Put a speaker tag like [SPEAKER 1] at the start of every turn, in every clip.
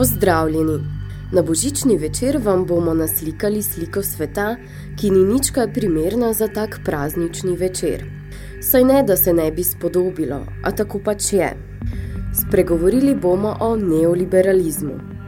[SPEAKER 1] Pozdravljeni! Na božični večer vam bomo naslikali sliko sveta, ki ni nič kaj primerna za tak praznični večer. Saj ne, da se ne bi spodobilo, a tako pač je. Spregovorili bomo o neoliberalizmu.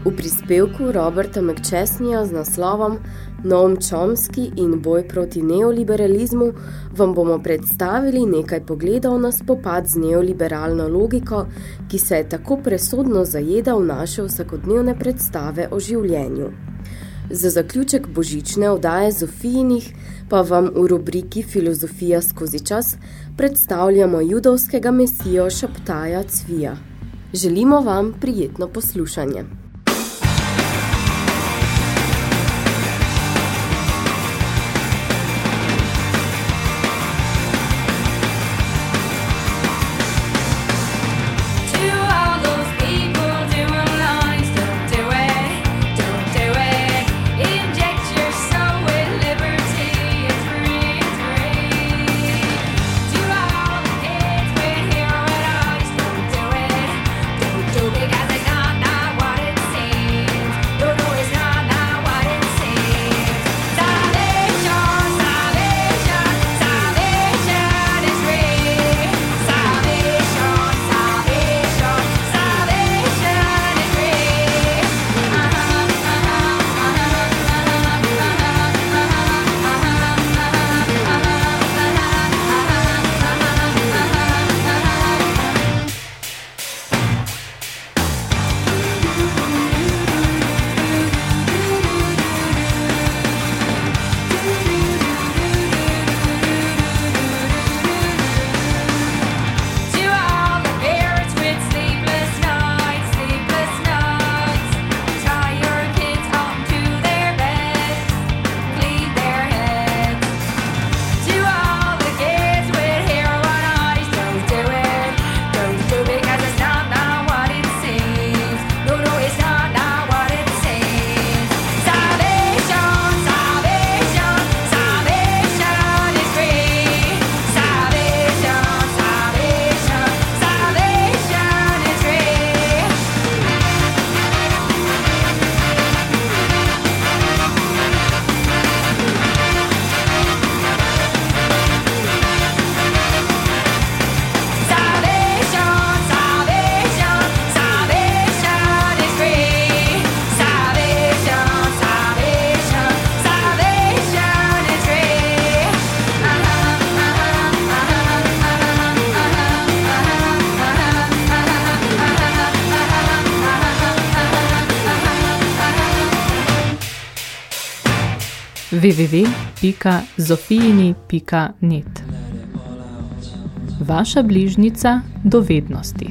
[SPEAKER 1] V prispevku Roberta McChesneya z naslovom Noam Chomsky in boj proti neoliberalizmu vam bomo predstavili nekaj pogledov na spopad z neoliberalno logiko, ki se je tako presodno zajeda v naše vsakodnevne predstave o življenju. Za zaključek božične oddaje Zofijinih pa vam v rubriki Filozofija skozi čas predstavljamo judovskega mesijo Šaptaja Cvija. Želimo vam prijetno poslušanje. www.zofijini.net Vaša bližnica do vednosti.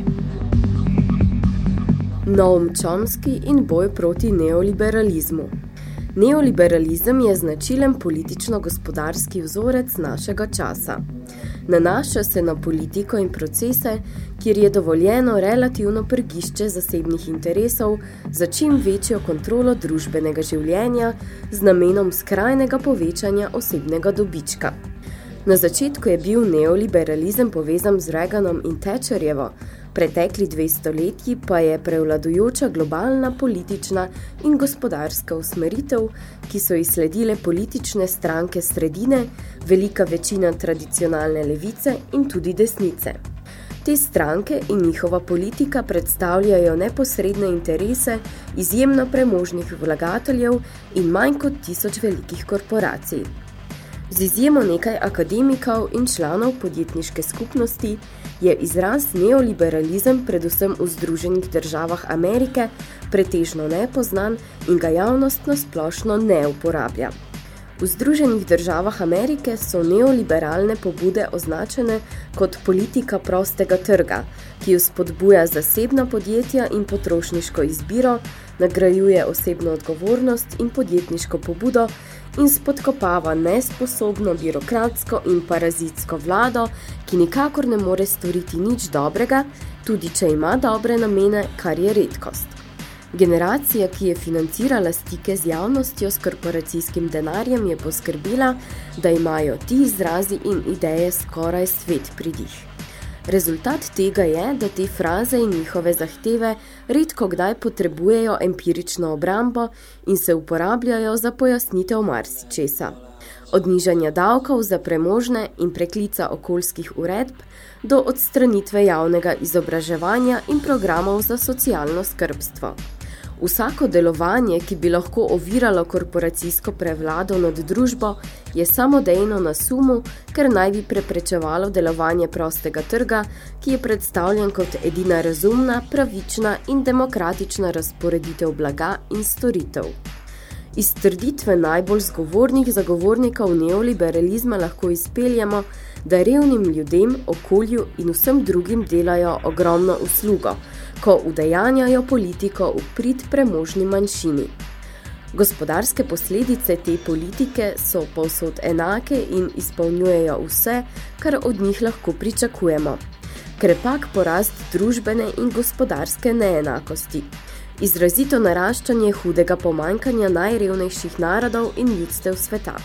[SPEAKER 1] Noam Chomsky in boj proti neoliberalizmu. Neoliberalizem je značilen politično-gospodarski vzorec našega časa. Nanaša se na politiko in procese, kjer je dovoljeno relativno prgišče zasebnih interesov za čim večjo kontrolo družbenega življenja z namenom skrajnega povečanja osebnega dobička. Na začetku je bil neoliberalizem povezan z Reaganom in Thatcherjevo, pretekli dve stoletji pa je prevladujoča globalna politična in gospodarska usmeritev, ki so izsledile politične stranke sredine, velika večina tradicionalne levice in tudi desnice. Te stranke in njihova politika predstavljajo neposredne interese izjemno premožnih vlagateljev in manj kot tisoč velikih korporacij. Z izjemo nekaj akademikov in članov podjetniške skupnosti je izraz neoliberalizem predvsem v Združenih državah Amerike pretežno nepoznan in ga javnost splošno ne uporablja. V Združenih državah Amerike so neoliberalne pobude označene kot politika prostega trga, ki jo spodbuja zasebna podjetja in potrošniško izbiro, nagrajuje osebno odgovornost in podjetniško pobudo in spodkopava nesposobno birokratsko in parazitsko vlado, ki nikakor ne more storiti nič dobrega, tudi če ima dobre namene, kar je redkost. Generacija, ki je financirala stike z javnostjo s korporacijskim denarjem, je poskrbila, da imajo ti izrazi in ideje skoraj svet pridih. Rezultat tega je, da te fraze in njihove zahteve redko kdaj potrebujejo empirično obrambo in se uporabljajo za pojasnitev marsičesa. Od nižanja davkov za premožne in preklica okoljskih uredb do odstranitve javnega izobraževanja in programov za socialno skrbstvo. Vsako delovanje, ki bi lahko oviralo korporacijsko prevlado nad družbo, je samodejno na sumu, ker naj bi preprečevalo delovanje prostega trga, ki je predstavljen kot edina razumna, pravična in demokratična razporeditev blaga in storitev. Iz trditve najbolj zgovornih zagovornikov neoliberalizma lahko izpeljamo, da revnim ljudem, okolju in vsem drugim delajo ogromno uslugo, ko udejanjajo politiko v prid premožni manjšini. Gospodarske posledice te politike so povsod enake in izpolnjujejo vse, kar od njih lahko pričakujemo. Krepak porast družbene in gospodarske neenakosti. Izrazito naraščanje hudega pomankanja najrevnejših narodov in ljudstev sveta.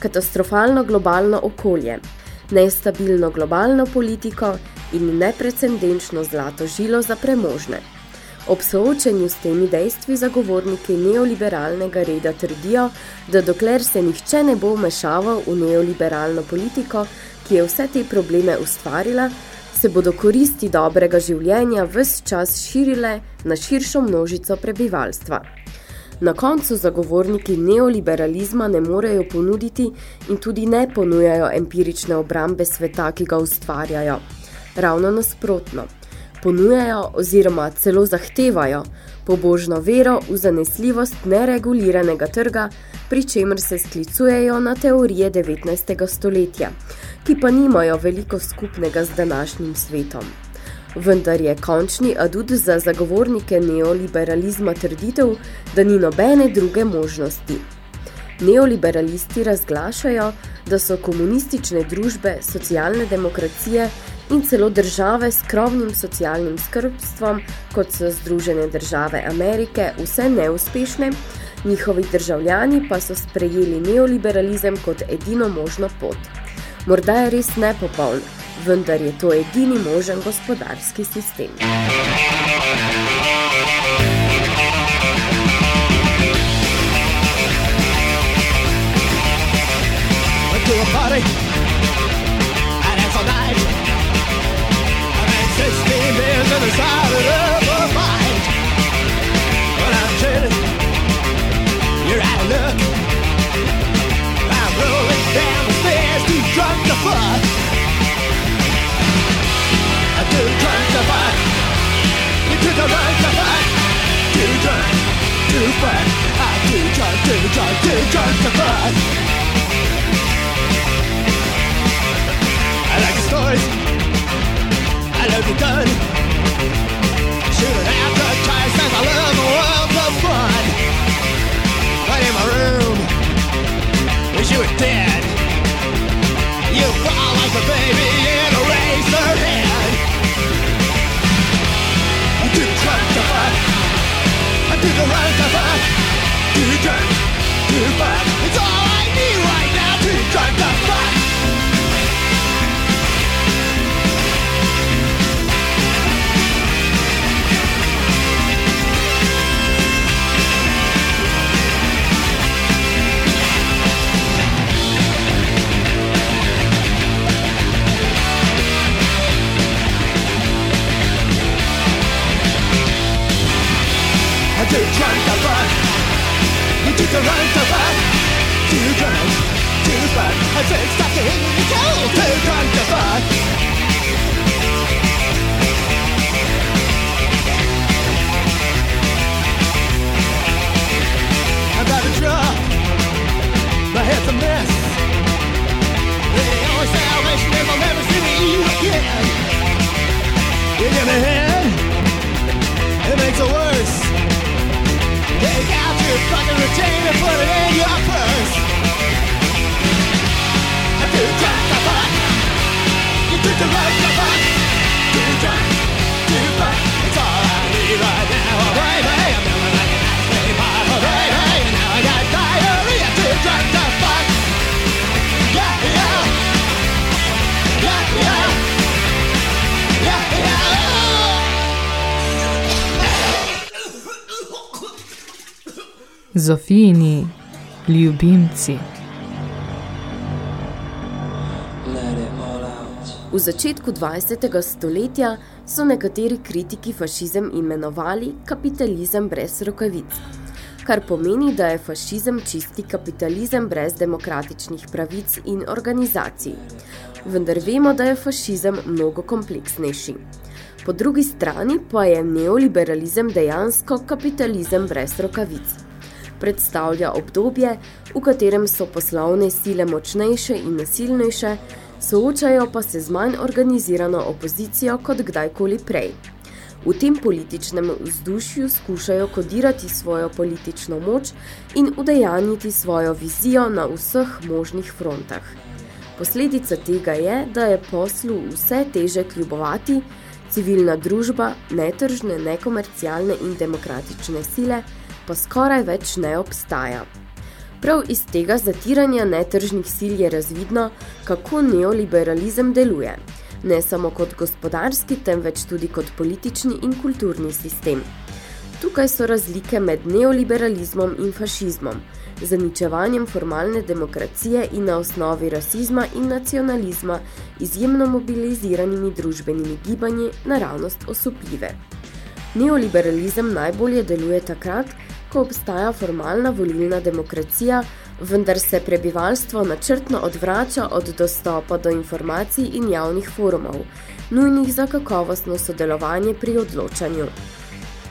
[SPEAKER 1] Katastrofalno globalno okolje. Nestabilno globalno politiko in neprecedenčno zlato žilo za premožne. Ob soočenju s temi dejstvi zagovorniki neoliberalnega reda trdijo, da dokler se nihče ne bo vmešaval v neoliberalno politiko, ki je vse te probleme ustvarila, se bodo koristi dobrega življenja ves čas širile na širšo množico prebivalstva. Na koncu zagovorniki neoliberalizma ne morejo ponuditi in tudi ne ponujajo empirične obrambe sveta, ki ga ustvarjajo ravno nasprotno. Ponujajo oziroma celo zahtevajo pobožno vero v zanesljivost nereguliranega trga, pri čemer se sklicujejo na teorije 19. stoletja, ki pa nimajo veliko skupnega z današnjim svetom. Vendar je končni adut za zagovornike neoliberalizma trditev, da ni nobene druge možnosti. Neoliberalisti razglašajo, da so komunistične družbe, socialne demokracije in celo države s krovnim socialnim skrbstvom, kot so Združene države Amerike, vse neuspešne, njihovi državljani pa so sprejeli neoliberalizem kot edino možno pot. Morda je res nepopoln, vendar je to edini možen gospodarski sistem. to a party Sixteen beers and decided of a fight. too fast I do try, do try, do try to fast I like the stories I love the
[SPEAKER 2] gun.
[SPEAKER 3] Zofijini ljubimci.
[SPEAKER 1] V začetku 20. stoletja so nekateri kritiki fašizem imenovali kapitalizem brez rokavic, kar pomeni, da je fašizem čisti kapitalizem brez demokratičnih pravic in organizacij. Vendar vemo, da je fašizem mnogo kompleksnejši. Po drugi strani pa je neoliberalizem dejansko kapitalizem brez rokavic. Predstavlja obdobje, v katerem so poslovne sile močnejše in nasilnejše, soočajo pa se z manj organizirano opozicijo kot kdajkoli prej. V tem političnem vzdušju skušajo kodirati svojo politično moč in udejaniti svojo vizijo na vseh možnih frontah. Posledica tega je, da je poslu vse teže kljubovati, civilna družba, netržne, nekomercialne in demokratične sile pa skoraj več ne obstaja. Prav iz tega zatiranja netržnih sil je razvidno, kako neoliberalizem deluje, ne samo kot gospodarski, temveč tudi kot politični in kulturni sistem. Tukaj so razlike med neoliberalizmom in fašizmom, zaničevanjem formalne demokracije in na osnovi rasizma in nacionalizma izjemno mobiliziranimi družbenimi gibanji naravnost osupljive. Neoliberalizem najbolje deluje takrat, ko obstaja formalna volilna demokracija, vendar se prebivalstvo načrtno odvrača od dostopa do informacij in javnih forumov, nujnih za kakovostno sodelovanje pri odločanju.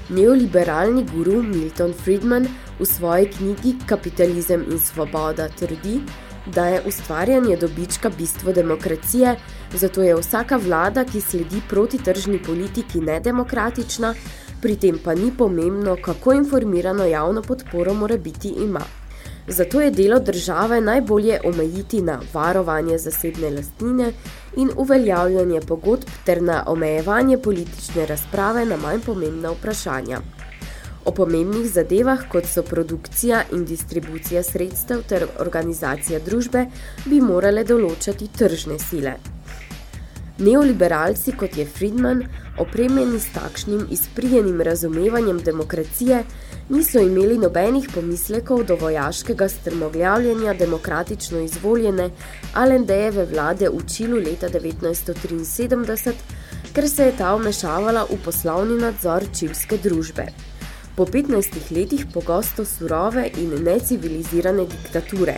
[SPEAKER 1] Neoliberalni guru Milton Friedman v svoji knjigi Kapitalizem in svoboda trdi, da je ustvarjanje dobička bistvo demokracije, zato je vsaka vlada, ki sledi protitržni politiki nedemokratična, pri tem pa ni pomembno, kako informirano javno podporo mora biti ima. Zato je delo države najbolje omejiti na varovanje zasebne lastnine in uveljavljanje pogodb ter na omejevanje politične razprave na manj pomembna vprašanja. O pomembnih zadevah, kot so produkcija in distribucija sredstev ter organizacija družbe, bi morale določati tržne sile. Neoliberalci, kot je Friedman, opremljeni s takšnim izprijenim razumevanjem demokracije, niso imeli nobenih pomislekov do vojaškega strmogljavljanja demokratično izvoljene Allendejeve vlade v Čilu leta 1973, ker se je ta vmešavala v poslovni nadzor čilske družbe. Po 15 letih pogosto surove in necivilizirane diktature,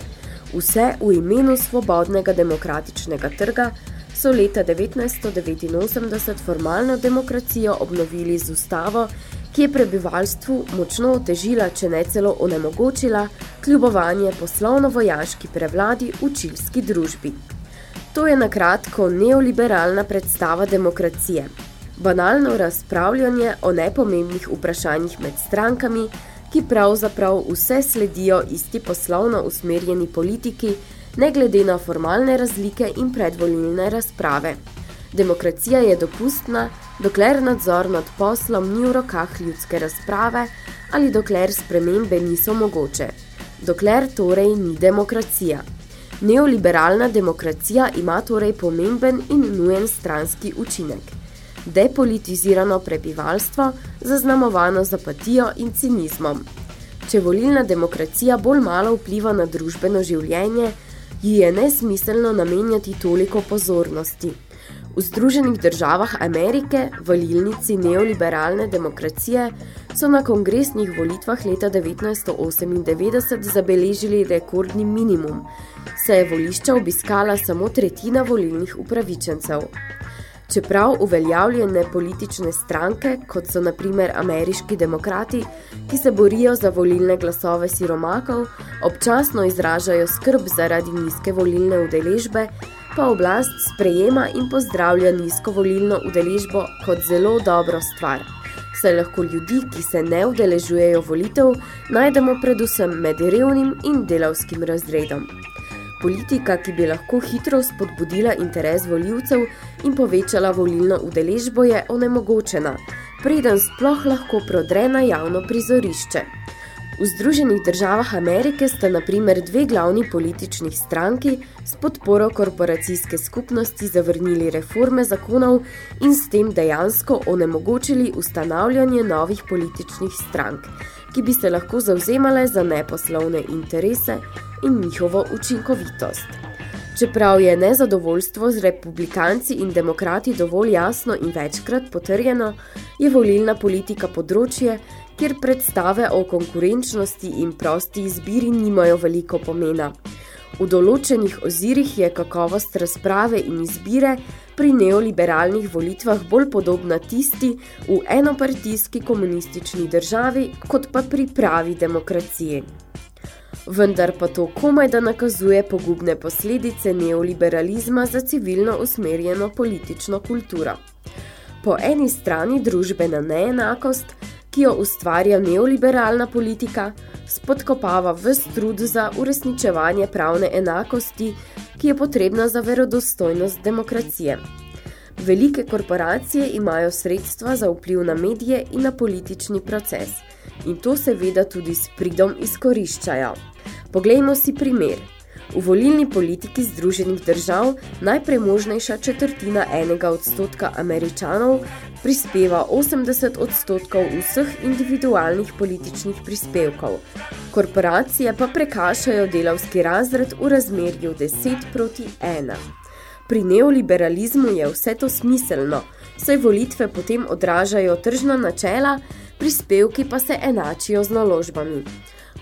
[SPEAKER 1] vse v imenu svobodnega demokratičnega trga, so leta 1989 formalno demokracijo obnovili z ustavo, ki je prebivalstvu močno otežila, če ne celo onemogočila, kljubovanje poslovno-vojaški prevladi v čilski družbi. To je nakratko neoliberalna predstava demokracije. Banalno razpravljanje o nepomembnih vprašanjih med strankami, ki pravzaprav vse sledijo isti poslovno usmerjeni politiki, ne glede na formalne razlike in predvolilne razprave. Demokracija je dopustna, dokler nadzor nad poslom ni v rokah ljudske razprave ali dokler spremembe niso mogoče. Dokler torej ni demokracija. Neoliberalna demokracija ima torej pomemben in nujen stranski učinek. Depolitizirano prebivalstvo, zaznamovano z apatijo in cinizmom. Če volilna demokracija bolj malo vpliva na družbeno življenje, ji je nesmiselno namenjati toliko pozornosti. V Združenih državah Amerike, volilnici neoliberalne demokracije, so na kongresnih volitvah leta 1998 zabeležili rekordni minimum, saj je volišča obiskala samo tretjina volilnih upravičencev. Čeprav uveljavljene politične stranke, kot so na primer ameriški demokrati, ki se borijo za volilne glasove siromakov, občasno izražajo skrb zaradi nizke volilne udeležbe, pa oblast sprejema in pozdravlja nizko volilno udeležbo kot zelo dobro stvar. saj lahko ljudi, ki se ne udeležujejo volitev, najdemo predvsem med revnim in delavskim razredom. Politika, ki bi lahko hitro spodbudila interes voljivcev in povečala volilno udeležbo, je onemogočena, preden sploh lahko prodre na javno prizorišče. V Združenih državah Amerike sta na primer dve glavni politični stranki s podporo korporacijske skupnosti zavrnili reforme zakonov in s tem dejansko onemogočili ustanavljanje novih političnih strank, ki bi se lahko zauzemale za neposlovne interese in njihovo učinkovitost. Čeprav je nezadovoljstvo z republikanci in demokrati dovolj jasno in večkrat potrjeno, je volilna politika področje, kjer predstave o konkurenčnosti in prosti izbiri nimajo veliko pomena. V določenih ozirih je kakovost razprave in izbire pri neoliberalnih volitvah bolj podobna tisti v enopartijski komunistični državi, kot pa pri pravi demokraciji. Vendar pa to komaj da nakazuje pogubne posledice neoliberalizma za civilno usmerjeno politično kulturo. Po eni strani družbena neenakost, ki jo ustvarja neoliberalna politika, spodkopava vse trud za uresničevanje pravne enakosti, ki je potrebna za verodostojnost demokracije. Velike korporacije imajo sredstva za vpliv na medije in na politični proces in to seveda tudi s pridom izkoriščajo. Poglejmo si primer. V volilni politiki Združenih držav najpremožnejša četrtina enega odstotka američanov prispeva 80 odstotkov vseh individualnih političnih prispevkov. Korporacije pa prekašajo delavski razred v razmerju 10 proti 1. Pri neoliberalizmu je vse to smiselno, saj volitve potem odražajo tržna načela, prispevki pa se enačijo z naložbami.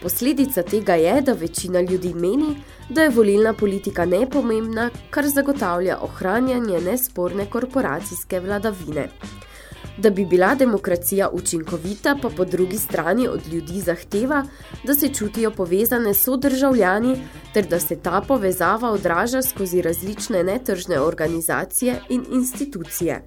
[SPEAKER 1] Posledica tega je, da večina ljudi meni, da je volilna politika nepomembna, kar zagotavlja ohranjanje nesporne korporacijske vladavine. Da bi bila demokracija učinkovita, pa po drugi strani od ljudi zahteva, da se čutijo povezane so državljani, ter da se ta povezava odraža skozi različne netržne organizacije in institucije.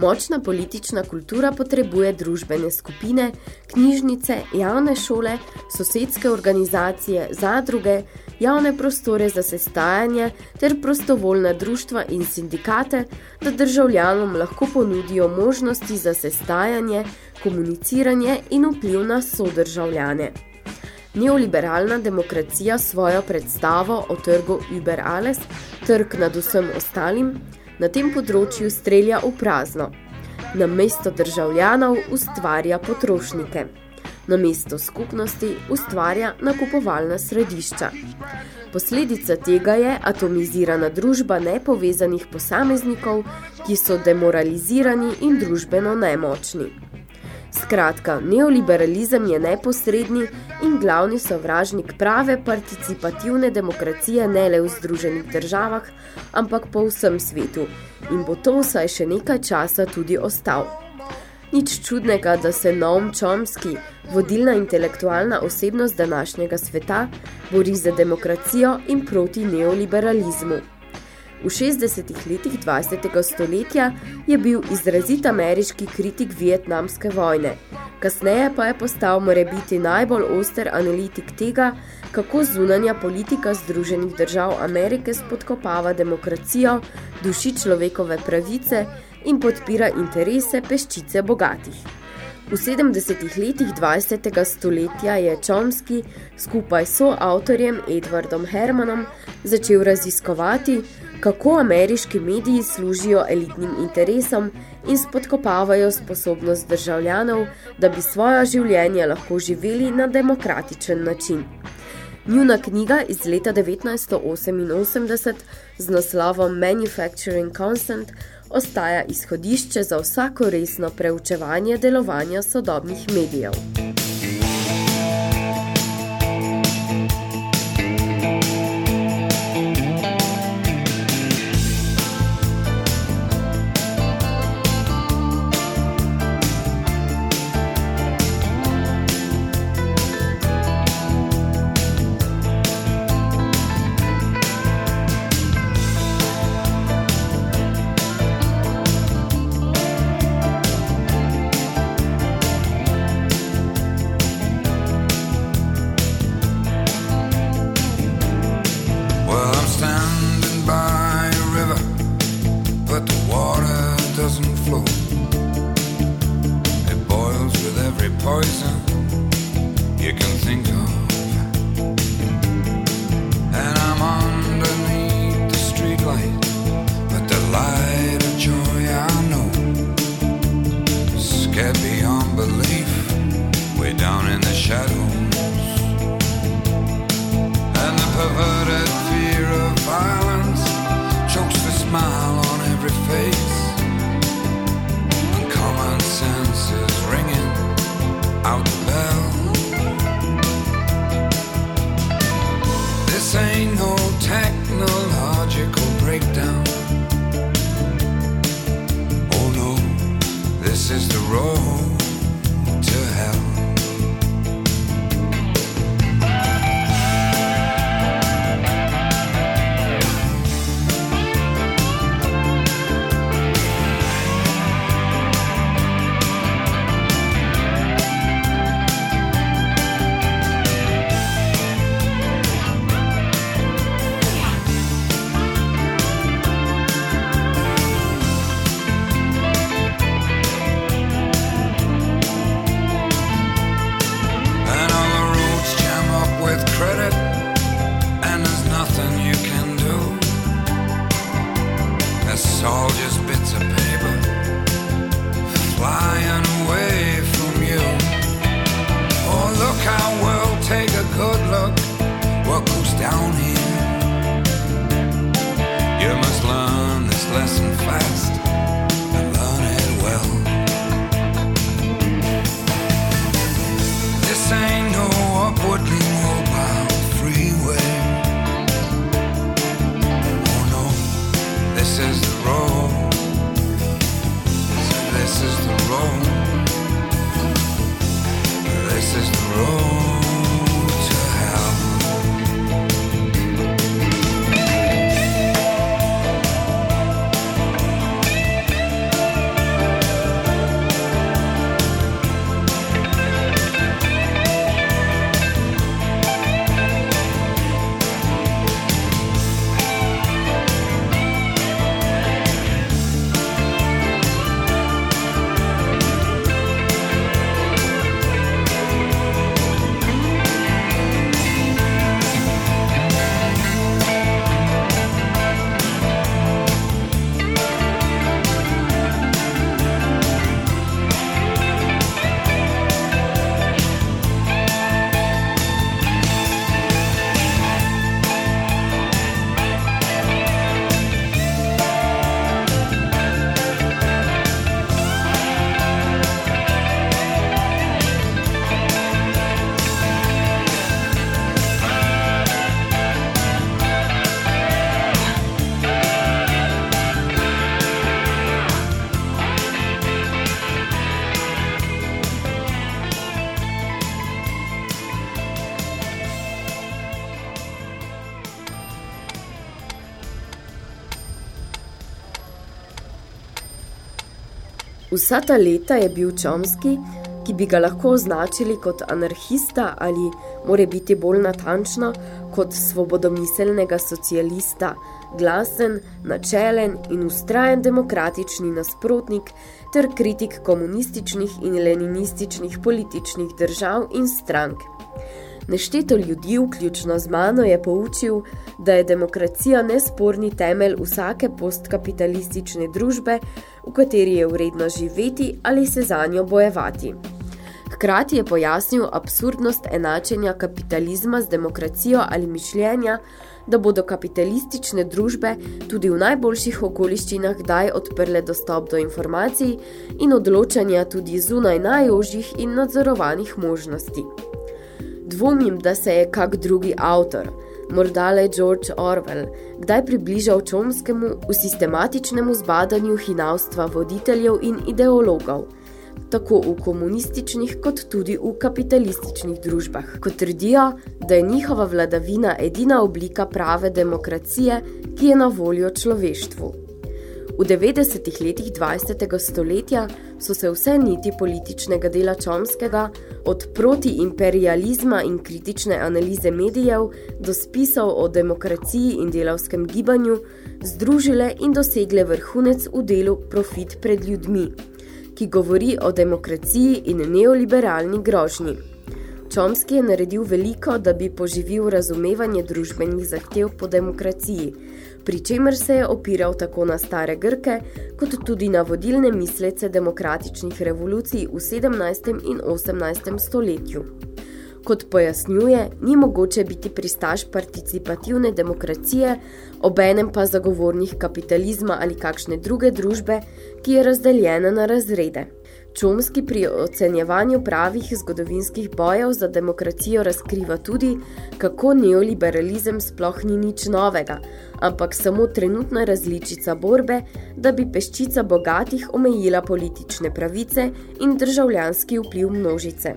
[SPEAKER 1] Močna politična kultura potrebuje družbene skupine, knjižnice, javne šole, sosedske organizacije, zadruge, javne prostore za sestajanje ter prostovoljna društva in sindikate, da državljanom lahko ponudijo možnosti za sestajanje, komuniciranje in vpliv na sodržavljane. Neoliberalna demokracija svojo predstavo o trgu Uber Alles, trg nad vsem ostalim, na tem področju strelja v prazno. Na mesto državljanov ustvarja potrošnike. Na mesto skupnosti ustvarja nakupovalna središča. Posledica tega je atomizirana družba nepovezanih posameznikov, ki so demoralizirani in družbeno nemočni. Skratka, neoliberalizem je neposredni in glavni sovražnik prave participativne demokracije ne le v Združenih državah, ampak po vsem svetu in bo to vsaj še nekaj časa tudi ostal. Nič čudnega, da se Noam Chomsky, vodilna intelektualna osebnost današnjega sveta, bori za demokracijo in proti neoliberalizmu. V 60. letih 20. stoletja je bil izrazit ameriški kritik vietnamske vojne. Kasneje pa je postal morebiti najbolj oster analitik tega, kako zunanja politika Združenih držav Amerike spodkopava demokracijo, duši človekove pravice in podpira interese peščice bogatih. V 70. letih 20. stoletja je Chomsky skupaj so avtorjem Edwardom Hermanom začel raziskovati, kako ameriški mediji služijo elitnim interesom in spodkopavajo sposobnost državljanov, da bi svoja življenja lahko živeli na demokratičen način. Njuna knjiga iz leta 1988 z naslovom Manufacturing Consent ostaja izhodišče za vsako resno preučevanje delovanja sodobnih medijev.
[SPEAKER 4] Is the road
[SPEAKER 1] Vsa ta leta je bil Chomsky, ki bi ga lahko označili kot anarhista ali, more biti bolj natančno, kot svobodomiselnega socialista, glasen, načelen in ustrajen demokratični nasprotnik ter kritik komunističnih in leninističnih političnih držav in strank. Nešteto ljudi, vključno z mano, je poučil, da je demokracija nesporni temelj vsake postkapitalistične družbe, v kateri je vredno živeti ali se zanjo bojevati. Hkrati je pojasnil absurdnost enačenja kapitalizma z demokracijo ali mišljenja, da bodo kapitalistične družbe tudi v najboljših okoliščinah kdaj odprle dostop do informacij in odločanja tudi zunaj najožjih in nadzorovanih možnosti. Dvomim, da se je kak drugi avtor, morda le George Orwell, kdaj približal Čomskemu v sistematičnemu zbadanju hinavstva voditeljev in ideologov, tako v komunističnih kot tudi v kapitalističnih družbah, ko trdijo, da je njihova vladavina edina oblika prave demokracije, ki je na voljo človeštvu. V 90. letih 20. stoletja so se vse niti političnega dela Čomskega, od protiimperializma in kritične analize medijev do spisov o demokraciji in delavskem gibanju, združile in dosegle vrhunec v delu Profit pred ljudmi, ki govori o demokraciji in neoliberalni grožnji. Chomsky je naredil veliko, da bi poživil razumevanje družbenih zahtev po demokraciji, pri čemer se je opiral tako na stare Grke, kot tudi na vodilne mislece demokratičnih revolucij v 17. in 18. stoletju. Kot pojasnjuje, ni mogoče biti pristaš participativne demokracije, obenem pa zagovornih kapitalizma ali kakšne druge družbe, ki je razdeljena na razrede. Čomski pri ocenjevanju pravih zgodovinskih bojev za demokracijo razkriva tudi, kako neoliberalizem sploh ni nič novega, ampak samo trenutna različica borbe, da bi peščica bogatih omejila politične pravice in državljanski vpliv množice.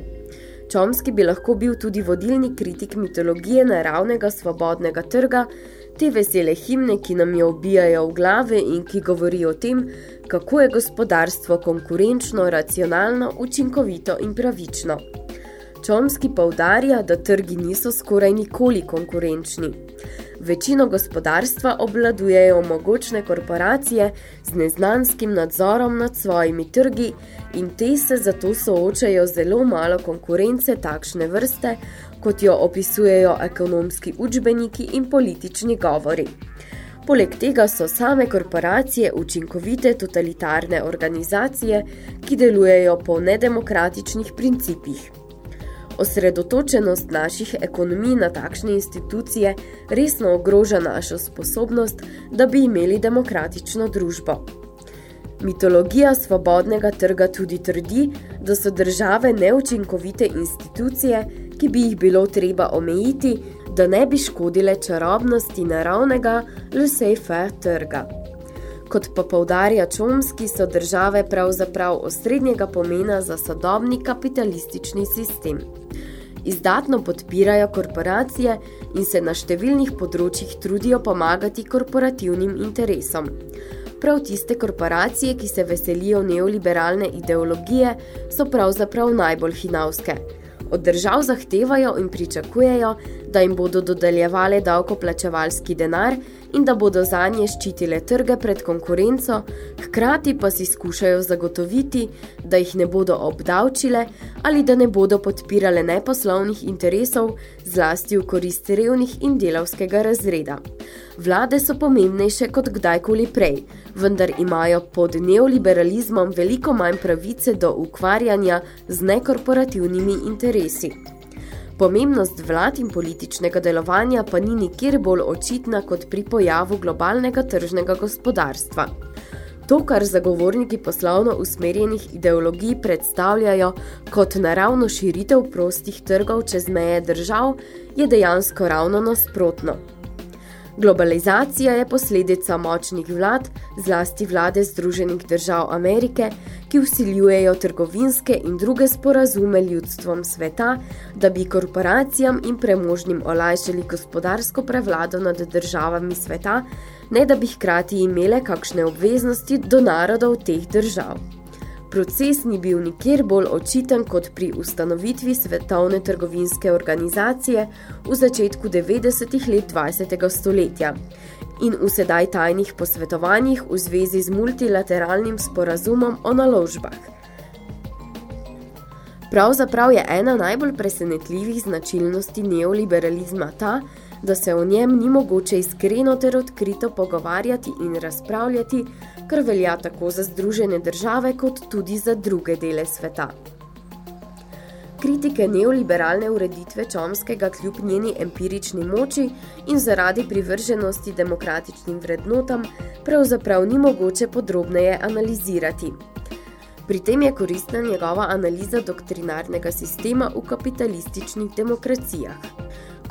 [SPEAKER 1] Čomski bi lahko bil tudi vodilni kritik mitologije naravnega svobodnega trga, te vesele himne, ki nam jo ubijajo v glave in ki govori o tem, kako je gospodarstvo konkurenčno, racionalno, učinkovito in pravično. Čomski poudarja, da trgi niso skoraj nikoli konkurenčni. Večino gospodarstva obladujejo mogočne korporacije z neznanskim nadzorom nad svojimi trgi in te se zato soočajo zelo malo konkurence takšne vrste, kot jo opisujejo ekonomski učbeniki in politični govori. Poleg tega so same korporacije učinkovite totalitarne organizacije, ki delujejo po nedemokratičnih principih. Osredotočenost naših ekonomij na takšne institucije resno ogroža našo sposobnost, da bi imeli demokratično družbo. Mitologija svobodnega trga tudi trdi, da so države neučinkovite institucije, ki bi jih bilo treba omejiti, da ne bi škodile čarobnosti naravnega laissez-faire trga. Kot pa poudarja Čomski, so države pravzaprav osrednjega pomena za sodobni kapitalistični sistem. Izdatno podpirajo korporacije in se na številnih področjih trudijo pomagati korporativnim interesom. Prav tiste korporacije, ki se veselijo neoliberalne ideologije, so pravzaprav najbolj hinavske – Od držav zahtevajo in pričakujejo, da jim bodo dodeljevale davkoplačevalski denar in da bodo zanje ščitile trge pred konkurenco, hkrati pa si skušajo zagotoviti, da jih ne bodo obdavčile ali da ne bodo podpirale neposlovnih interesov zlasti v korist revnih in delavskega razreda. Vlade so pomembnejše kot kdajkoli prej, vendar imajo pod neoliberalizmom veliko manj pravice do ukvarjanja z nekorporativnimi interesi. Pomembnost vlad in političnega delovanja pa ni nikjer bolj očitna kot pri pojavu globalnega tržnega gospodarstva. To, kar zagovorniki poslovno usmerjenih ideologij predstavljajo kot naravno širitev prostih trgov čez meje držav, je dejansko ravno nasprotno. Globalizacija je posledica močnih vlad, zlasti vlade Združenih držav Amerike, ki usiljujejo trgovinske in druge sporazume ljudstvom sveta, da bi korporacijam in premožnim olajšali gospodarsko prevlado nad državami sveta, ne da bi hkrati imele kakšne obveznosti do narodov teh držav. Proces ni bil nikjer bolj očiten kot pri ustanovitvi Svetovne trgovinske organizacije v začetku 90. let 20. stoletja in v sedaj tajnih posvetovanjih v zvezi z multilateralnim sporazumom o naložbah. Pravzaprav je ena najbolj presenetljivih značilnosti neoliberalizma ta, da se o njem ni mogoče iskreno ter odkrito pogovarjati in razpravljati, kar velja tako za združene države, kot tudi za druge dele sveta. Kritike neoliberalne ureditve Čomskega kljub njeni empirični moči in zaradi privrženosti demokratičnim vrednotam pravzaprav ni mogoče podrobneje analizirati. Pri tem je koristna njegova analiza doktrinarnega sistema v kapitalističnih demokracijah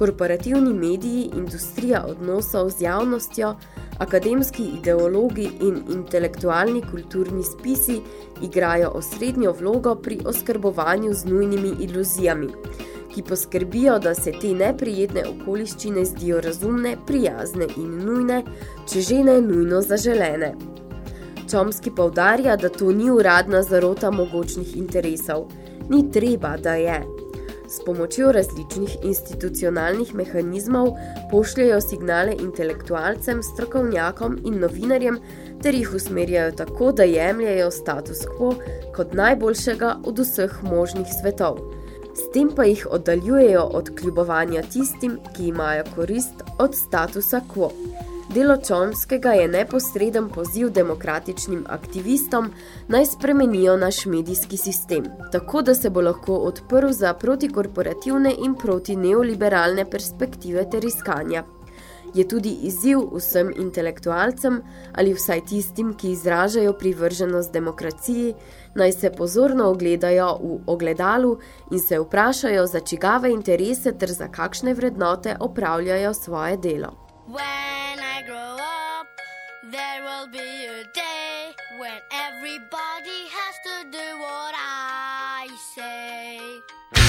[SPEAKER 1] korporativni mediji, industrija odnosov z javnostjo, akademski ideologi in intelektualni kulturni spisi igrajo osrednjo vlogo pri oskrbovanju z nujnimi iluzijami, ki poskrbijo, da se te neprijetne okoliščine zdijo razumne, prijazne in nujne, če že ne nujno zaželene. Čomski poudarja, da to ni uradna zarota mogočnih interesov. Ni treba, da je. S pomočjo različnih institucionalnih mehanizmov pošljajo signale intelektualcem, strokovnjakom in novinarjem ter jih usmerjajo tako, da jemljajo status quo kot najboljšega od vseh možnih svetov. S tem pa jih oddaljujejo od kljubovanja tistim, ki imajo korist od statusa quo. Delo Čomskega je neposreden poziv demokratičnim aktivistom naj spremenijo naš medijski sistem, tako da se bo lahko odprl za protikorporativne in proti neoliberalne perspektive ter iskanja. Je tudi izziv vsem intelektualcem ali vsaj tistim, ki izražajo privrženost demokraciji, naj se pozorno ogledajo v ogledalu in se vprašajo, za čigave interese ter za kakšne vrednote opravljajo svoje delo.
[SPEAKER 5] When I grow up, there will be a day when everybody has to do what I say.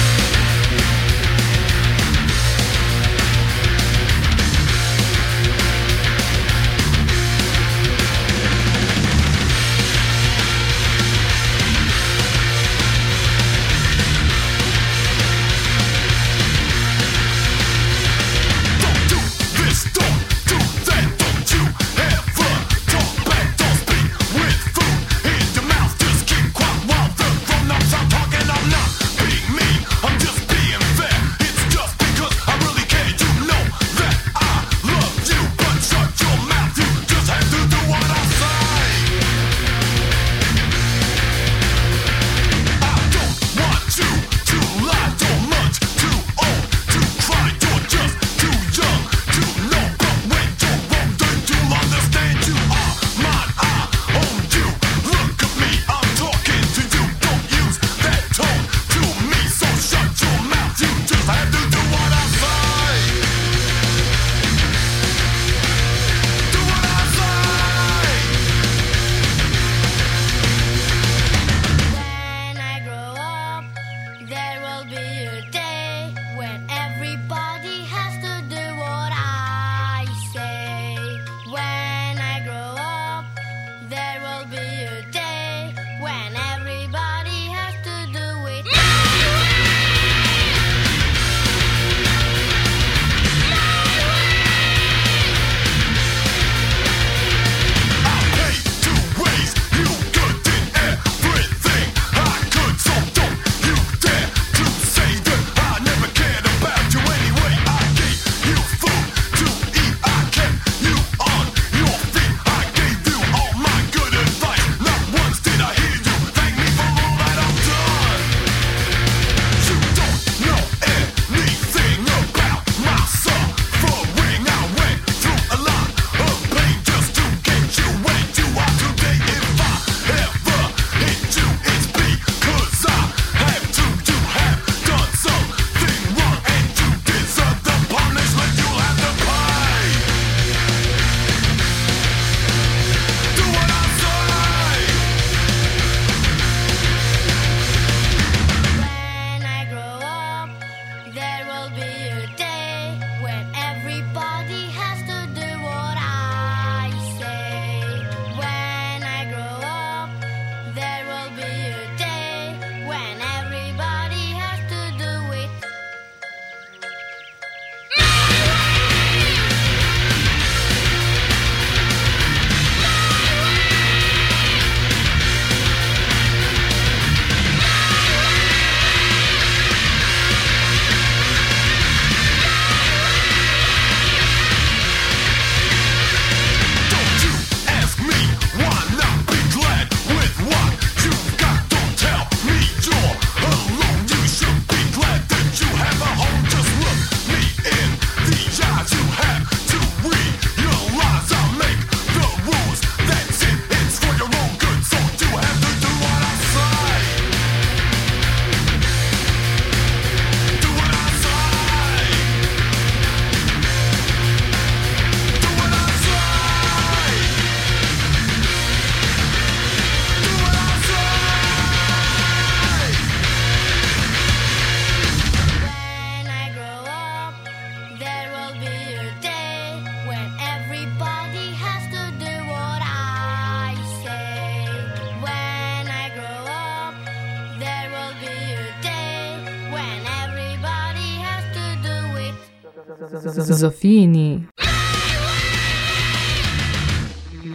[SPEAKER 3] Zofijini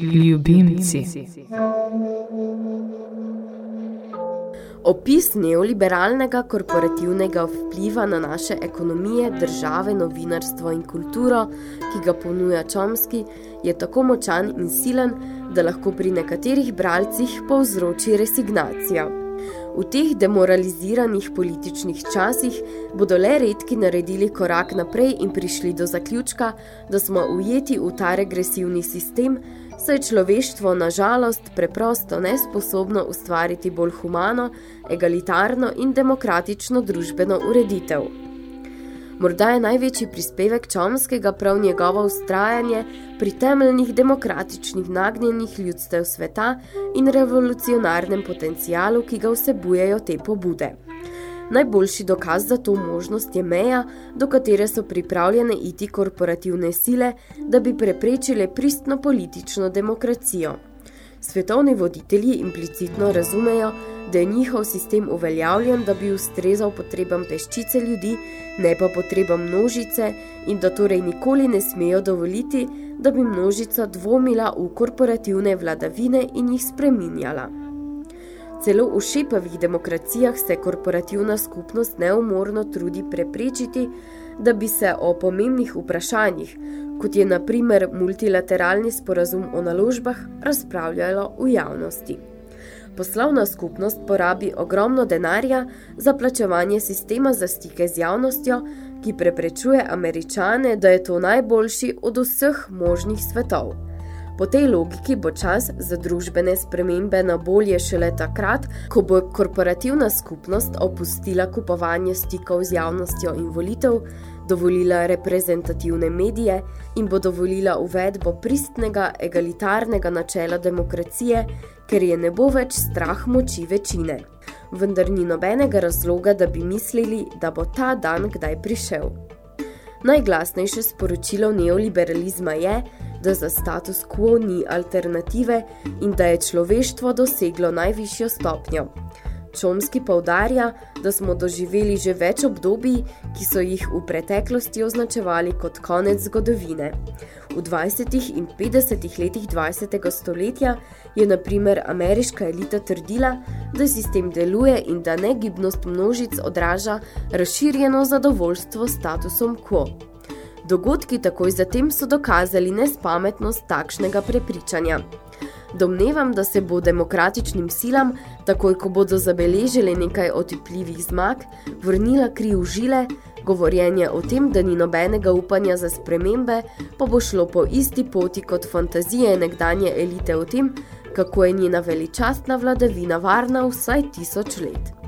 [SPEAKER 3] ljubimci.
[SPEAKER 1] Opis neoliberalnega korporativnega vpliva na naše ekonomije, države, novinarstvo in kulturo, ki ga ponuja Čomski, je tako močan in silen, da lahko pri nekaterih bralcih povzroči resignacijo. V teh demoraliziranih političnih časih bodo le redki naredili korak naprej in prišli do zaključka, da smo ujeti v ta regresivni sistem, saj človeštvo na žalost preprosto nesposobno ustvariti bolj humano, egalitarno in demokratično družbeno ureditev. Morda je največji prispevek Čomskega prav njegovo ustrajanje pri temeljnih demokratičnih nagnjenih ljudstev sveta in revolucionarnem potencialu, ki ga vsebujejo te pobude. Najboljši dokaz za to možnost je meja, do katere so pripravljene iti korporativne sile, da bi preprečile pristno politično demokracijo. Svetovni voditelji implicitno razumejo, da je njihov sistem uveljavljen, da bi ustrezal potrebam peščice ljudi, ne pa potrebam množice in da torej nikoli ne smejo dovoliti, da bi množica dvomila v korporativne vladavine in jih spreminjala. Celo v šepavih demokracijah se korporativna skupnost neumorno trudi preprečiti, da bi se o pomembnih vprašanjih, kot je na primer multilateralni sporazum o naložbah, razpravljalo v javnosti. Poslovna skupnost porabi ogromno denarja za plačevanje sistema za stike z javnostjo, ki preprečuje američane, da je to najboljši od vseh možnih svetov. Po tej logiki bo čas za družbene spremembe na bolje šele takrat, ko bo korporativna skupnost opustila kupovanje stikov z javnostjo in volitev, dovolila reprezentativne medije in bo dovolila uvedbo pristnega, egalitarnega načela demokracije, ker je ne bo več strah moči večine. Vendar ni nobenega razloga, da bi mislili, da bo ta dan kdaj prišel. Najglasnejše sporočilo neoliberalizma je, da za status quo ni alternative in da je človeštvo doseglo najvišjo stopnjo. Čomski poudarja, da smo doživeli že več obdobij, ki so jih v preteklosti označevali kot konec zgodovine. V 20. in 50. letih 20. stoletja je na primer ameriška elita trdila, da sistem deluje in da negibnost množic odraža razširjeno zadovoljstvo statusom quo. Dogodki takoj zatem so dokazali nespametnost takšnega prepričanja. Domnevam, da se bo demokratičnim silam, takoj ko bodo zabeležili nekaj otipljivih zmag, vrnila kri v žile, govorjenje o tem, da ni nobenega upanja za spremembe, pa bo šlo po isti poti kot fantazije nekdanje elite o tem, kako je njena veličastna vladavina varna vsaj tisoč let.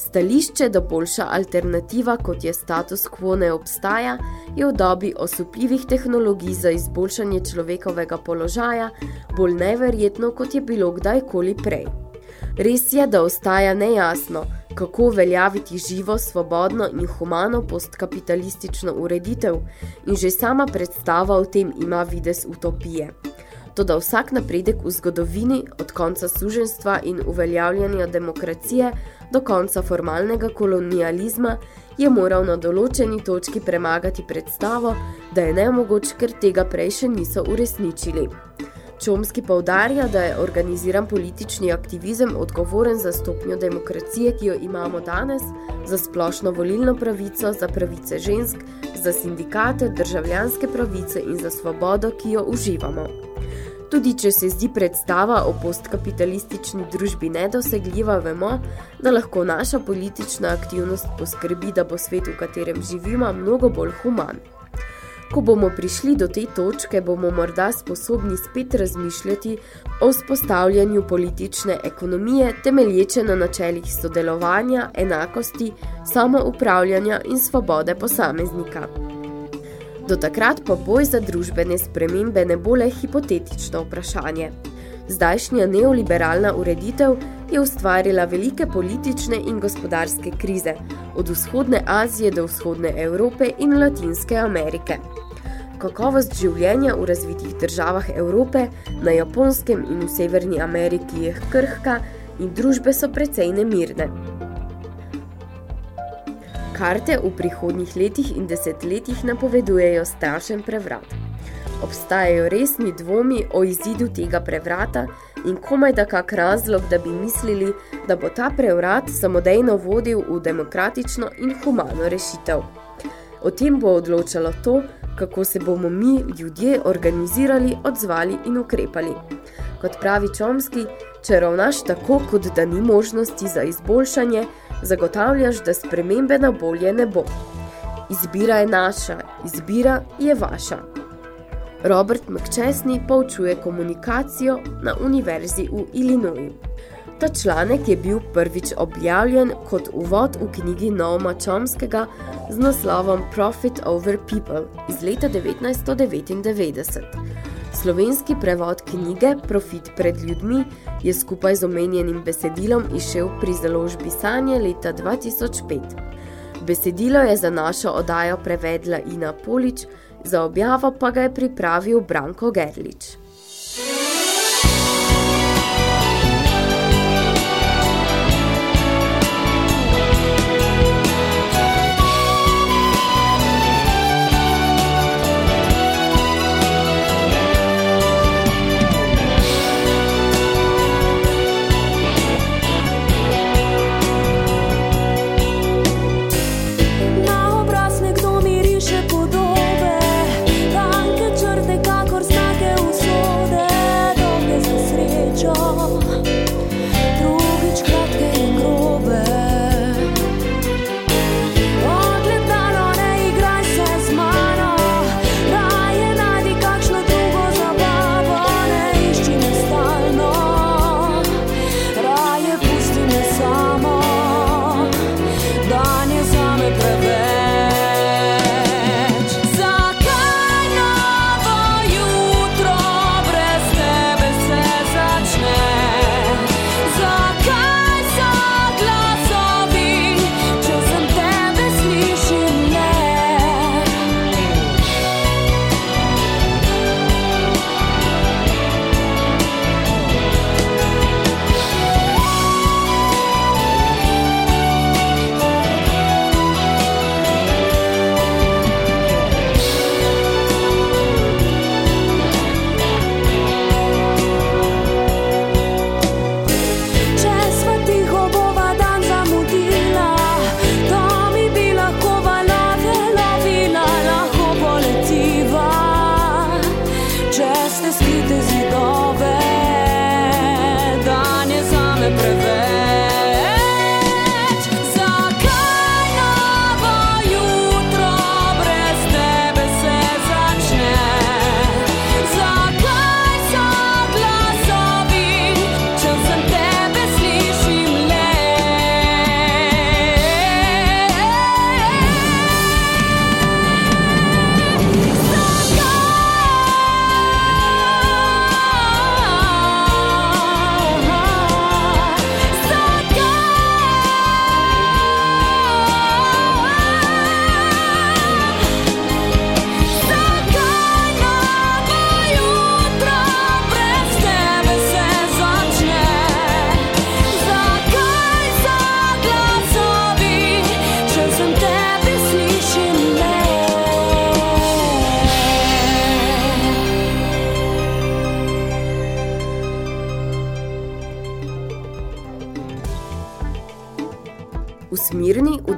[SPEAKER 1] Stališče, da boljša alternativa, kot je status quo ne obstaja, je v dobi osupljivih tehnologij za izboljšanje človekovega položaja bolj neverjetno, kot je bilo kdajkoli prej. Res je, da ostaja nejasno, kako veljaviti živo, svobodno in humano postkapitalistično ureditev in že sama predstava o tem ima vides utopije. Toda vsak napredek v zgodovini, od konca suženstva in uveljavljanja demokracije do konca formalnega kolonializma, je moral na določeni točki premagati predstavo, da je nemogoč, ker tega prej še niso uresničili. Čomski poudarja, da je organiziran politični aktivizem odgovoren za stopnjo demokracije, ki jo imamo danes, za splošno volilno pravico, za pravice žensk, za sindikate, državljanske pravice in za svobodo, ki jo uživamo. Tudi če se zdi predstava o postkapitalistični družbi nedosegljiva, vemo, da lahko naša politična aktivnost poskrbi, da bo svet, v katerem živimo, mnogo bolj human. Ko bomo prišli do te točke, bomo morda sposobni spet razmišljati o spostavljanju politične ekonomije, temelječe na načelih sodelovanja, enakosti, samoupravljanja in svobode posameznika. Do takrat pa boj za družbene spremembe ne bo le hipotetično vprašanje. Zdajšnja neoliberalna ureditev je ustvarila velike politične in gospodarske krize, od vzhodne Azije do vzhodne Evrope in Latinske Amerike. Kakovost življenja v razvitih državah Evrope, na Japonskem in v Severni Ameriki je krhka in družbe so precej nemirne. Karte v prihodnjih letih in desetletjih napovedujejo strašen prevrat. Obstajajo resni dvomi o izidu tega prevrata in komaj da kak razlog, da bi mislili, da bo ta prevrat samodejno vodil v demokratično in humano rešitev. O tem bo odločalo to, kako se bomo mi, ljudje, organizirali, odzvali in ukrepali. Kot pravi Čomski, če ravnaš tako, kot da ni možnosti za izboljšanje, zagotavljaš, da spremembe na bolje ne bo. Izbira je naša, izbira je vaša. Robert McChesney poučuje komunikacijo na univerzi v Illinoisu. Ta članek je bil prvič objavljen kot uvod v knjigi Noama Chomskega z naslovom Profit over People iz leta 1999. Slovenski prevod knjige Profit pred ljudmi je skupaj z omenjenim besedilom išel pri založbi Sanje leta 2005. Besedilo je za našo odajo prevedla Ina Polič, za objavo pa ga je pripravil Branko Gerlič.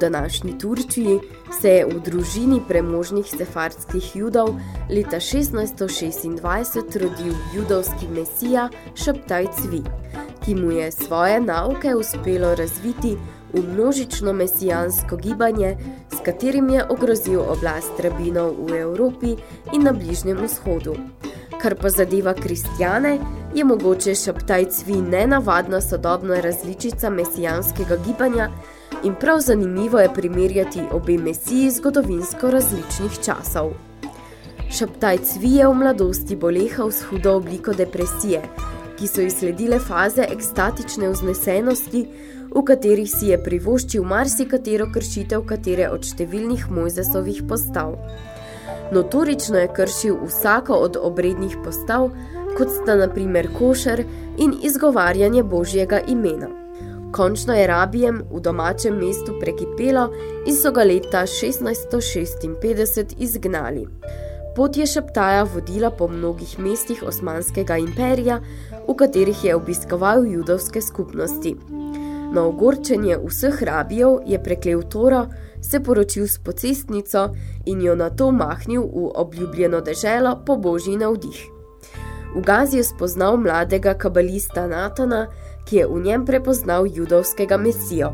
[SPEAKER 1] Današnji Turčiji, se je v družini premožnih sefardskih judov leta 1626 rodil judovski mesija Šaptaj Cvi, ki mu je svoje nauke uspelo razviti v množično mesijansko gibanje, s katerim je ogrozil oblast rabinov v Evropi in na Bližnjem vzhodu. Kar pa zadeva kristjane, je mogoče Šaptaj Cvi nenavadna sodobna različica mesijanskega gibanja in prav zanimivo je primerjati obe mesiji zgodovinsko različnih časov. Šaptaj Cvi je v mladosti bolehal s hudo obliko depresije, ki so ji sledile faze ekstatične vznesenosti, v katerih si je privoščil marsikatero kršitev katere od številnih Mojzesovih postav. Notorično je kršil vsako od obrednih postav, kot sta na primer košer in izgovarjanje božjega imena. Končno je rabijem v domačem mestu prekipelo in so ga leta 1656 izgnali. Pot je Šaptaja vodila po mnogih mestih Osmanskega imperija, v katerih je obiskoval judovske skupnosti. Na ogorčenje vseh rabijev je preklel Toro, se poročil s pocestnico in jo na to mahnil v obljubljeno deželo po božji navdih. V Gazi je spoznal mladega kabalista Natana, ki je v njem prepoznal judovskega mesijo.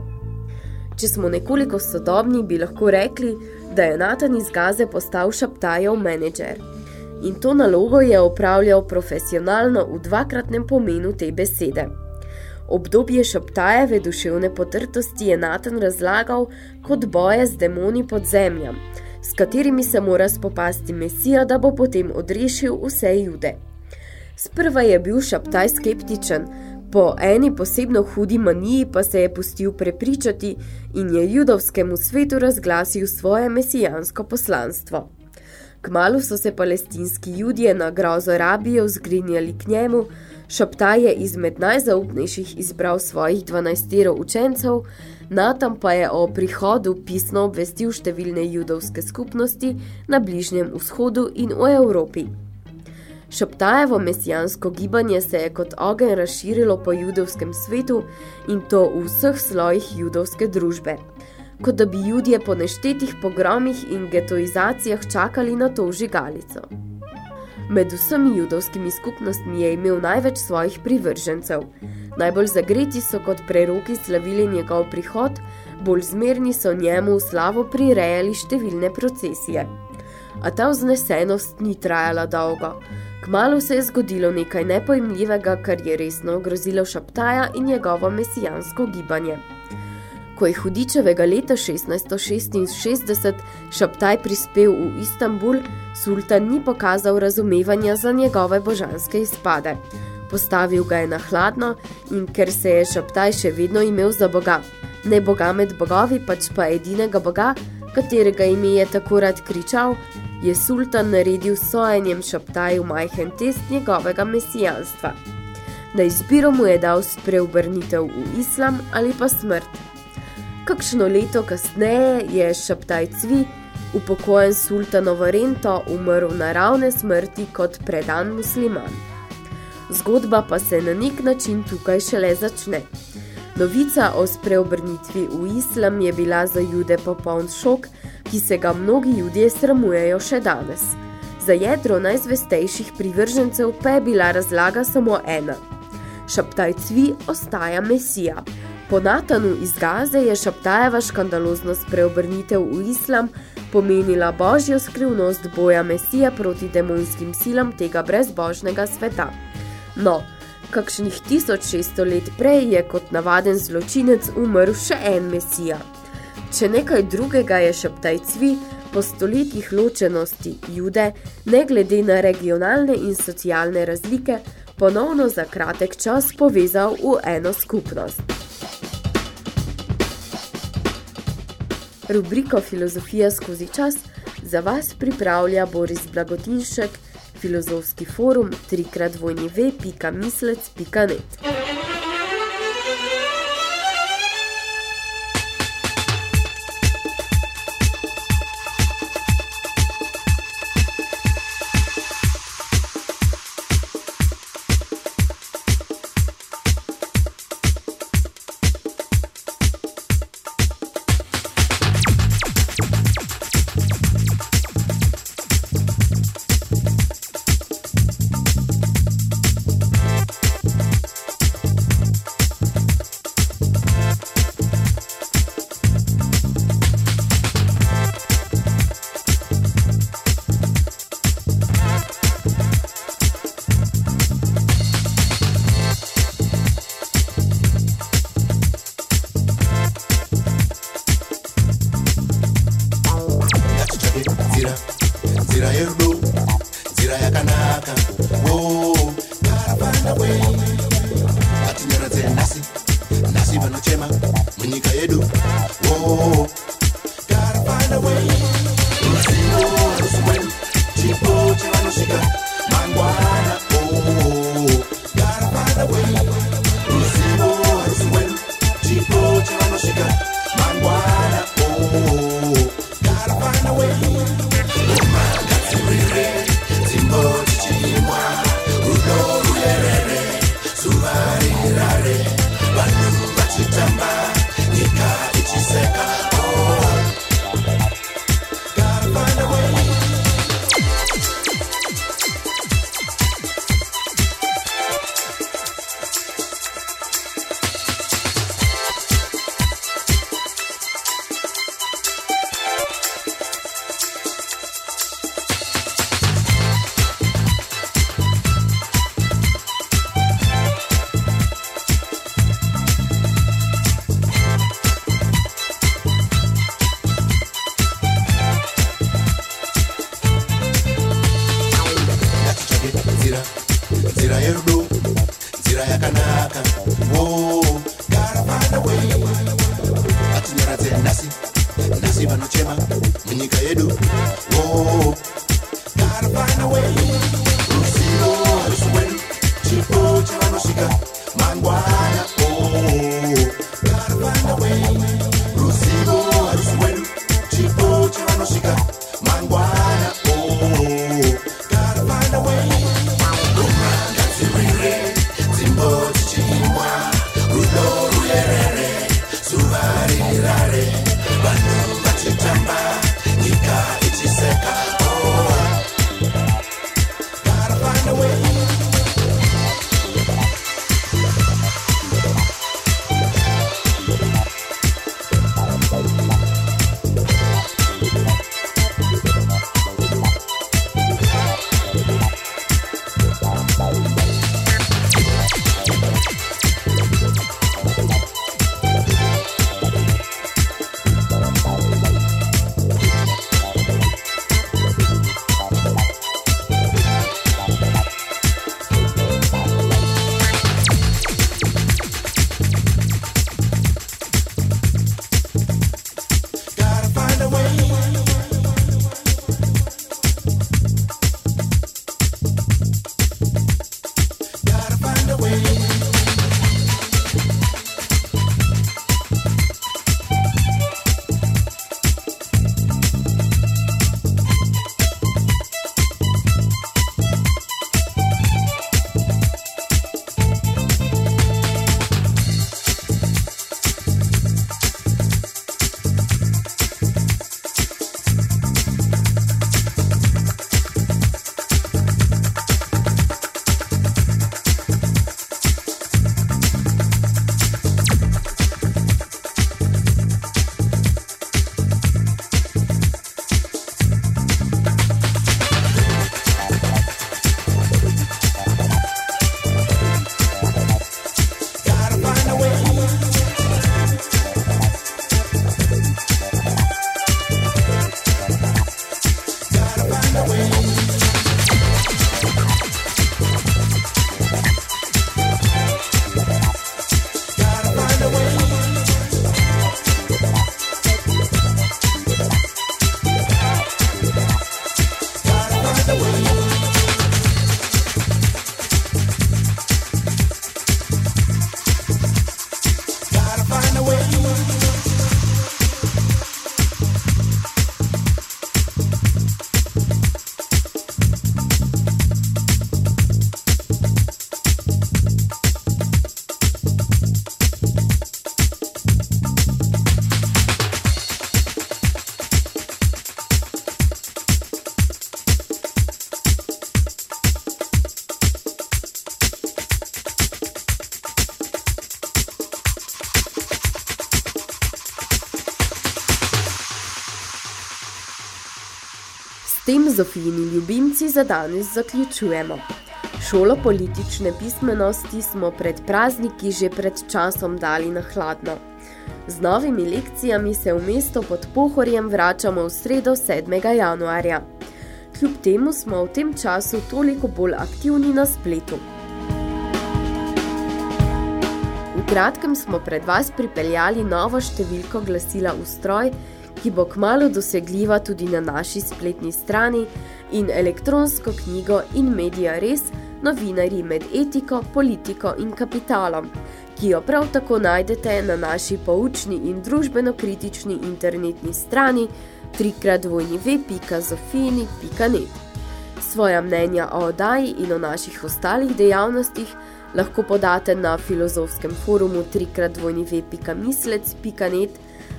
[SPEAKER 1] Če smo nekoliko sodobni, bi lahko rekli, da je Natan iz Gaze postal Šaptajev menedžer. In to nalogo je opravljal profesionalno v dvakratnem pomenu te besede. Obdobje Šaptajeve duševne potrtosti je Natan razlagal kot boje z demoni pod zemljam, s katerimi se mora spopasti Mesija, da bo potem odrešil vse jude. Sprva je bil Šaptaj skeptičen, po eni posebno hudi maniji pa se je pustil prepričati in je judovskemu svetu razglasil svoje mesijansko poslanstvo. Kmalu so se palestinski judje na grozo rabijev zgrinjali k njemu, Šaptaj je izmed najzaupnejših izbral svojih dvanajsterov učencev, Natan pa je o prihodu pisno obvestil številne judovske skupnosti na Bližnjem vzhodu in v Evropi. Šaptajevo mesijansko gibanje se je kot ogen razširilo po judovskem svetu in to v vseh slojih judovske družbe, kot da bi judje po neštetih pogromih in getoizacijah čakali na to žigalico. Med vsemi judovskimi skupnostmi je imel največ svojih privržencev. Najbolj zagreti so kot preroki slavili njegov prihod, bolj zmerni so njemu v slavo prirejali številne procesije. A ta vznesenost ni trajala dolgo. Kmalu se je zgodilo nekaj nepojmljivega, kar je resno ogrozilo Šaptaja in njegovo mesijansko gibanje. Ko je hudičevega leta 1666 Šaptaj prispel v Istanbul, sultan ni pokazal razumevanja za njegove božanske izpade. Postavil ga je na hladno in ker se je Šaptaj še vedno imel za boga. Ne boga med bogovi, pač pa edinega boga, katerega ime je tako rad kričal, je sultan naredil sojenjem Šaptaju majhen test njegovega mesijanstva. Na izbiro mu je dal spreobrnitev v islam ali pa smrt. Kakšno leto kasneje je Šaptaj Cvi, upokojen sultanovo rento, umrl naravne smrti kot predan musliman. Zgodba pa se na nek način tukaj šele začne. Novica o spreobrnitvi v islam je bila za jude popoln šok, ki se ga mnogi ljudje sramujejo še danes. Za jedro najzvestejših privržencev pa je bila razlaga samo ena. Šaptaj Cvi ostaja mesija. Po Natanu iz Gaze je Šaptajeva škandaloznost preobrnitev v islam pomenila božjo skrivnost boja mesija proti demonskim silam tega brezbožnega sveta. No, kakšnih 1600 let prej je kot navaden zločinec umrl še en mesija. Če nekaj drugega je Šaptaj Cvi po stoletjih ločenosti jude, ne glede na regionalne in socialne razlike, ponovno za kratek čas povezal v eno skupnost. Rubriko Filozofija skozi čas za vas pripravlja Boris Blagotinšek, Filozofski forum trikrat tem Zofijini ljubimci za danes zaključujemo. Šolo politične pismenosti smo pred prazniki že pred časom dali na hladno. Z novimi lekcijami se v mesto pod Pohorjem vračamo v sredo 7. januarja. Kljub temu smo v tem času toliko bolj aktivni na spletu. V kratkem smo pred vas pripeljali novo številko glasila Ustroj, ki bo kmalo dosegljiva tudi na naši spletni strani in elektronsko knjigo in medija res novinari med etiko, politiko in kapitalom, ki jo prav tako najdete na naši poučni in družbeno-kritični internetni strani www.zofini.net. Svoja mnenja o oddaji in o naših ostalih dejavnostih lahko podate na filozofskem forumu www.mislec.net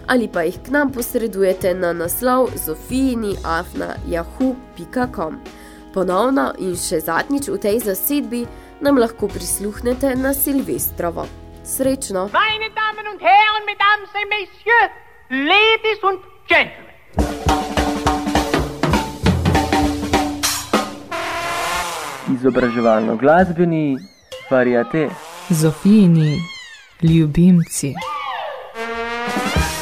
[SPEAKER 1] ali pa jih k nam posredujete na naslov zofijini.afna.yahoo.com. Ponovno in še zadnjič v tej zasedbi nam lahko prisluhnete na Silvestrovo. Srečno!
[SPEAKER 6] Meine Damen und Herren, Mesdames et Messieurs, Ladies und Gentlemen.
[SPEAKER 7] Izobraževalno-glasbeni variate.
[SPEAKER 3] Zofijini ljubimci.
[SPEAKER 8] Thank